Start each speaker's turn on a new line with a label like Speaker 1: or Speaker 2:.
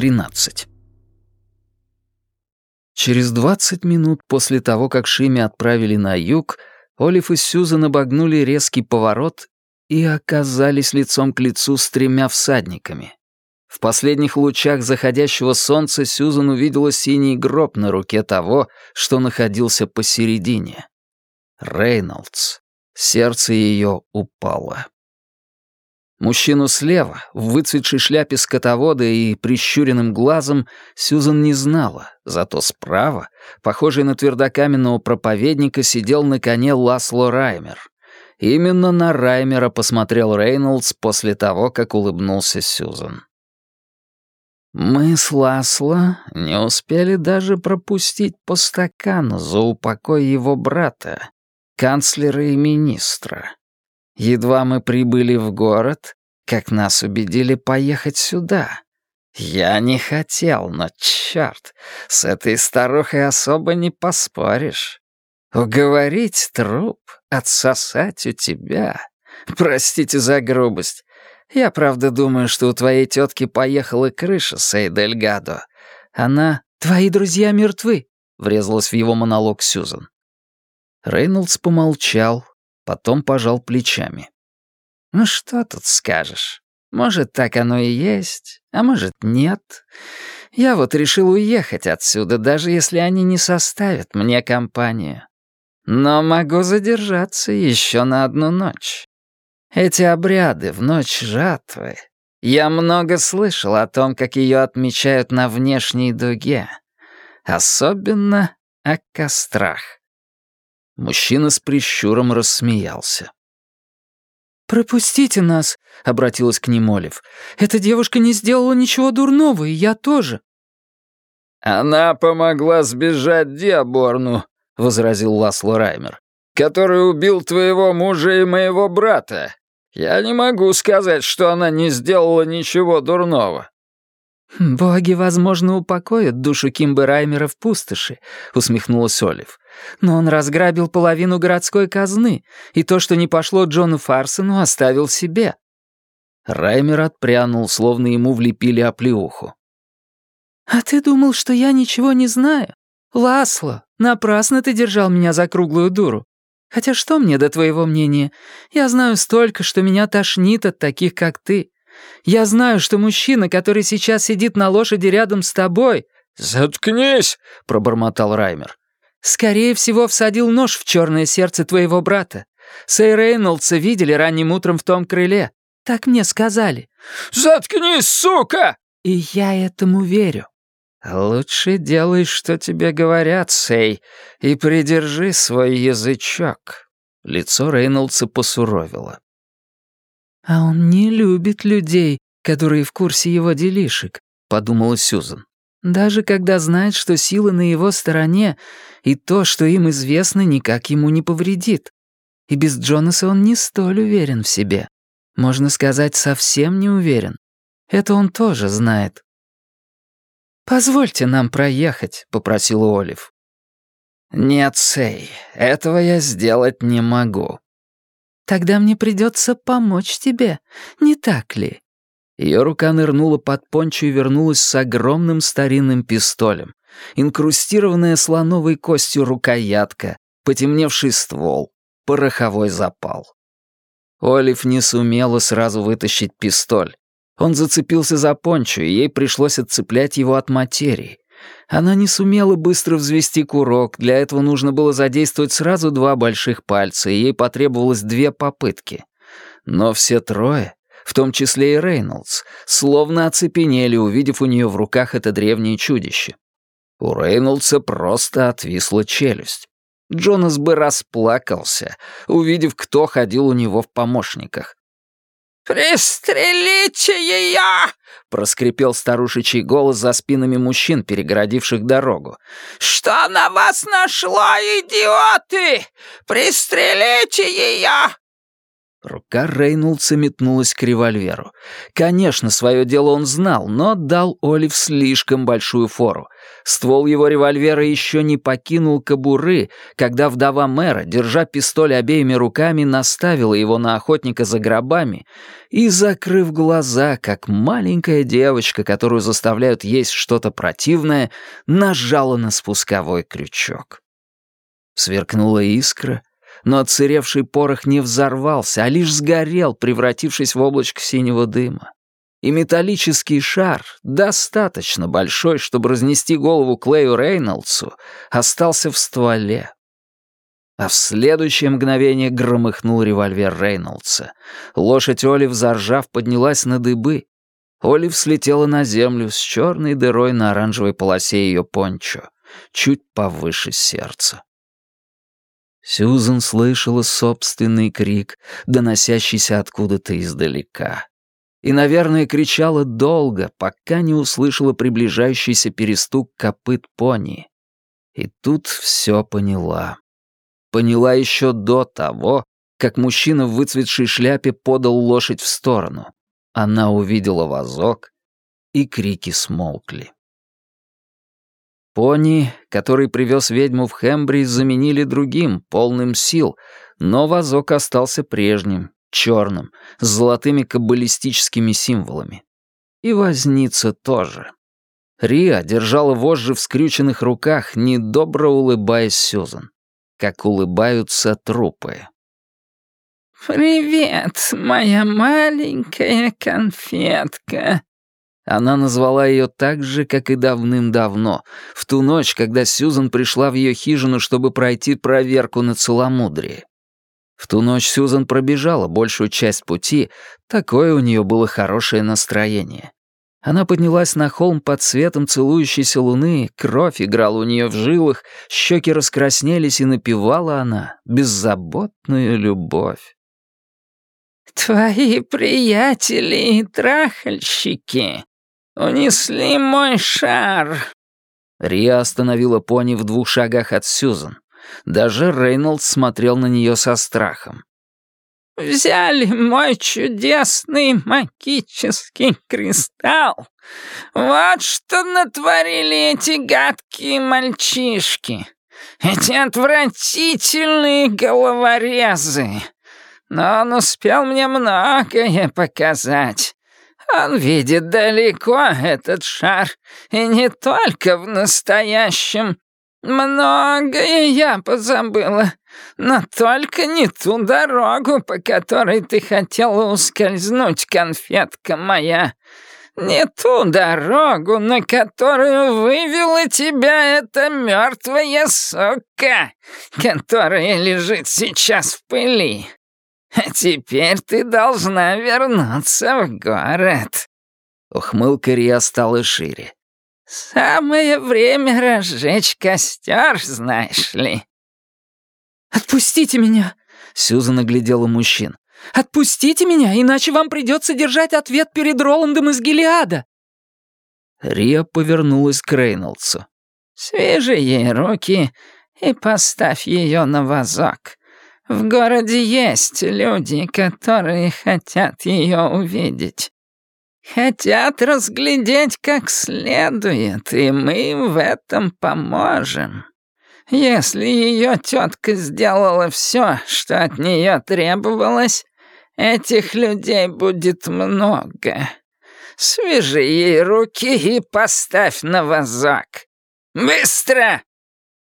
Speaker 1: 13. Через 20 минут после того, как Шими отправили на юг, Олив и Сьюзан обогнули резкий поворот и оказались лицом к лицу с тремя всадниками. В последних лучах заходящего солнца Сьюзан увидела синий гроб на руке того, что находился посередине. Рейнольдс. Сердце ее упало. Мужчину слева, в выцветшей шляпе скотовода и прищуренным глазом, Сьюзан не знала, зато справа, похожий на твердокаменного проповедника, сидел на коне Ласло Раймер. Именно на Раймера посмотрел Рейнольдс после того, как улыбнулся Сьюзан. Мы с Ласло не успели даже пропустить по стакану за упокой его брата, канцлера и министра. Едва мы прибыли в город, как нас убедили поехать сюда. Я не хотел, но черт, с этой старухой особо не поспоришь. Уговорить труп, отсосать у тебя. Простите за грубость. Я правда думаю, что у твоей тетки поехала крыша с Эйдельгадо. Она... Твои друзья мертвы, врезалась в его монолог Сьюзан. Рейнольдс помолчал, потом пожал плечами. «Ну что тут скажешь? Может, так оно и есть, а может, нет. Я вот решил уехать отсюда, даже если они не составят мне компанию. Но могу задержаться еще на одну ночь. Эти обряды в ночь жатвы. Я много слышал о том, как ее отмечают на внешней дуге. Особенно о кострах. Мужчина с прищуром рассмеялся.
Speaker 2: «Пропустите нас», — обратилась к ним Олив. «Эта девушка не сделала ничего дурного, и я тоже».
Speaker 3: «Она помогла сбежать Диаборну», — возразил Ласло Раймер, «который убил твоего мужа и моего брата. Я не могу сказать, что она не сделала ничего дурного».
Speaker 2: «Боги, возможно, упокоят душу Кимбы Раймера в пустоши», — усмехнулась Олив. «Но он разграбил половину городской казны, и то, что не пошло Джону Фарсону, оставил себе».
Speaker 1: Раймер отпрянул, словно ему влепили оплеуху.
Speaker 2: «А ты думал, что я ничего не знаю? Ласло, напрасно ты держал меня за круглую дуру. Хотя что мне до твоего мнения? Я знаю столько, что меня тошнит от таких, как ты. Я знаю, что мужчина, который сейчас сидит на лошади рядом с тобой...»
Speaker 3: «Заткнись!» — пробормотал Раймер.
Speaker 2: «Скорее всего, всадил нож в черное сердце твоего брата. Сэй Рейнольдса видели ранним утром в том крыле. Так мне сказали».
Speaker 3: «Заткнись, сука!»
Speaker 2: «И я этому верю».
Speaker 1: «Лучше делай, что тебе говорят, Сэй, и придержи свой язычок». Лицо Рейнольдса посуровило.
Speaker 2: «А он не любит людей, которые в курсе его делишек», — подумала Сьюзан. «Даже когда знает, что сила на его стороне, и то, что им известно, никак ему не повредит. И без Джонаса он не столь уверен в себе. Можно сказать, совсем не уверен. Это он тоже знает». «Позвольте нам проехать», — попросила Олив.
Speaker 1: «Нет, Сэй, этого я сделать не могу»,
Speaker 2: Тогда мне придется помочь тебе, не так ли?»
Speaker 1: Ее рука нырнула под пончо и вернулась с огромным старинным пистолем. Инкрустированная слоновой костью рукоятка, потемневший ствол, пороховой запал. Олив не сумела сразу вытащить пистоль. Он зацепился за пончо, и ей пришлось отцеплять его от материи. Она не сумела быстро взвести курок, для этого нужно было задействовать сразу два больших пальца, и ей потребовалось две попытки. Но все трое, в том числе и Рейнольдс, словно оцепенели, увидев у нее в руках это древнее чудище. У Рейнольдса просто отвисла челюсть. Джонас бы расплакался, увидев, кто ходил у него в помощниках.
Speaker 3: «Пристрелите ее!» — проскрипел старушечий голос за спинами мужчин, перегородивших дорогу. «Что на вас нашло, идиоты? Пристрелите ее!»
Speaker 1: Рука Рейнольдса метнулась к револьверу. Конечно, свое дело он знал, но дал Олив слишком большую фору. Ствол его револьвера еще не покинул кобуры, когда вдова мэра, держа пистоль обеими руками, наставила его на охотника за гробами и, закрыв глаза, как маленькая девочка, которую заставляют есть что-то противное, нажала на спусковой крючок. Сверкнула искра, но отсыревший порох не взорвался, а лишь сгорел, превратившись в облачко синего дыма. И металлический шар, достаточно большой, чтобы разнести голову Клею Рейнольдсу, остался в стволе. А в следующее мгновение громыхнул револьвер Рейнольдса. Лошадь Олив, заржав, поднялась на дыбы. Олив слетела на землю с черной дырой на оранжевой полосе ее пончо, чуть повыше сердца. Сьюзен слышала собственный крик, доносящийся откуда-то издалека. И, наверное, кричала долго, пока не услышала приближающийся перестук копыт пони. И тут все поняла. Поняла еще до того, как мужчина в выцветшей шляпе подал лошадь в сторону. Она увидела вазок, и крики смолкли. Пони, который привез ведьму в Хембри, заменили другим, полным сил, но вазок остался прежним, черным, с золотыми каббалистическими символами. И возница тоже. Риа держала вожжи в скрюченных руках, недобро улыбаясь Сюзан, как улыбаются трупы.
Speaker 2: «Привет, моя маленькая конфетка»,
Speaker 1: она назвала ее так же, как и давным-давно, в ту ночь, когда Сьюзан пришла в ее хижину, чтобы пройти проверку на целомудрие. В ту ночь Сьюзан пробежала большую часть пути, такое у нее было хорошее настроение. Она поднялась на холм под светом целующейся луны, кровь играла у нее в жилах, щеки раскраснелись, и напевала она беззаботную любовь.
Speaker 2: «Твои приятели и трахальщики «Унесли мой шар!»
Speaker 1: Риа остановила пони в двух шагах от Сьюзан. Даже Рейнольдс смотрел на нее со страхом.
Speaker 2: «Взяли мой чудесный магический кристалл. Вот что натворили эти гадкие мальчишки. Эти отвратительные головорезы. Но он успел мне многое показать. Он видит далеко этот шар, и не только в настоящем. Многое я позабыла, но только не ту дорогу, по которой ты хотела ускользнуть, конфетка моя. Не ту дорогу, на которую вывела тебя эта мертвая сука, которая лежит сейчас в пыли. А теперь ты должна вернуться в город».
Speaker 1: Ухмылка Риа стала шире.
Speaker 2: «Самое время разжечь костер, знаешь ли». «Отпустите меня!» — Сьюзан оглядела мужчин. «Отпустите меня, иначе вам придется держать ответ перед Роландом из Гелиада».
Speaker 1: Риа повернулась к Рейнольдсу.
Speaker 2: «Свяжи ей руки и поставь ее на вазок. В городе есть люди, которые хотят ее увидеть. Хотят разглядеть как следует, и мы им в этом поможем. Если ее тетка сделала все, что от нее требовалось, этих людей будет много. Свяжи ей руки и поставь на вазок. Быстро!»